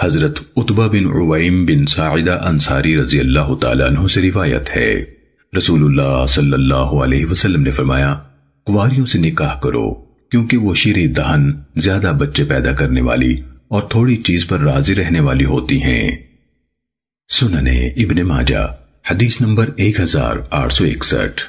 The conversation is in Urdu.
حضرت عطبہ بن عویم بن ساعدہ انصاری رضی اللہ تعالیٰ عنہ سے روایت ہے۔ رسول اللہ صلی اللہ علیہ وسلم نے فرمایا، کواریوں سے نکاح کرو، کیونکہ وہ شیر دہن زیادہ بچے پیدا کرنے والی اور تھوڑی چیز پر راضی رہنے والی ہوتی ہیں۔ سننے ابن ماجہ، حدیث نمبر ایک ہزار آٹھ سو اکسٹھ۔